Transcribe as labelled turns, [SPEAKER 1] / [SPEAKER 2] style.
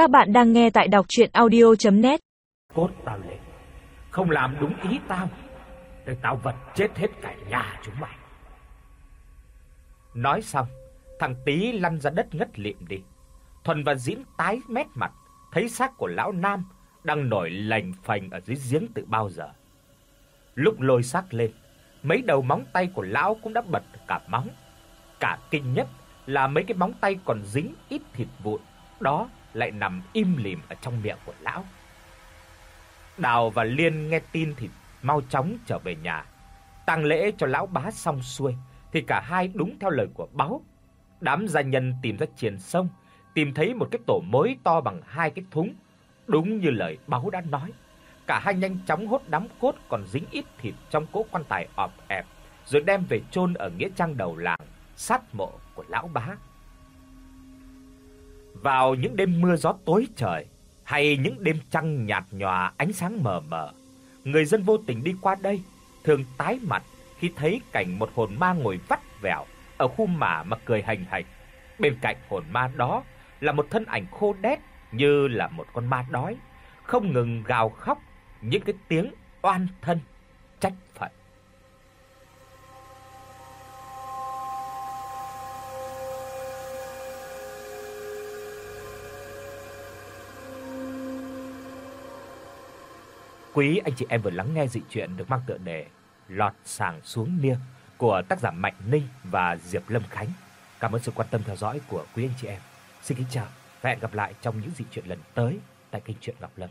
[SPEAKER 1] Các bạn đang nghe tại đọc audio net
[SPEAKER 2] Cốt tao lên, không làm đúng ý tao, thì tao vật chết hết cả nhà chúng mày. Nói xong, thằng Tý lăn ra đất ngất lịm đi. Thuần và Diễn tái mét mặt, thấy xác của lão Nam đang nổi lành phành ở dưới giếng từ bao giờ. Lúc lôi xác lên, mấy đầu móng tay của lão cũng đã bật cả móng. Cả kinh nhất là mấy cái móng tay còn dính ít thịt vụn, đó lại nằm im lìm ở trong miệng của lão. Đào và Liên nghe tin thì mau chóng trở về nhà. Tang lễ cho lão bá xong xuôi thì cả hai đúng theo lời của báo. Đám gia nhân tìm ra triền sông, tìm thấy một cái tổ mối to bằng hai cái thúng, đúng như lời báo đã nói. Cả hai nhanh chóng hốt đám cốt còn dính ít thịt trong cỗ quan tài ọp ẹp, rồi đem về chôn ở nghĩa trang đầu làng, sát mộ của lão bá. Vào những đêm mưa gió tối trời, hay những đêm trăng nhạt nhòa ánh sáng mờ mờ, người dân vô tình đi qua đây thường tái mặt khi thấy cảnh một hồn ma ngồi vắt vẻo ở khu mả mà cười hành hành. Bên cạnh hồn ma đó là một thân ảnh khô đét như là một con ma đói, không ngừng gào khóc những cái tiếng oan thân Quý, anh chị em vừa lắng nghe dị truyện được mang tựa đề Lọt sàng xuống nia của tác giả Mạnh Ninh và Diệp Lâm Khánh. Cảm ơn sự quan tâm theo dõi của quý anh chị em. Xin kính chào và hẹn gặp lại trong những dị truyện lần tới tại kênh truyện Ngọc Lâm.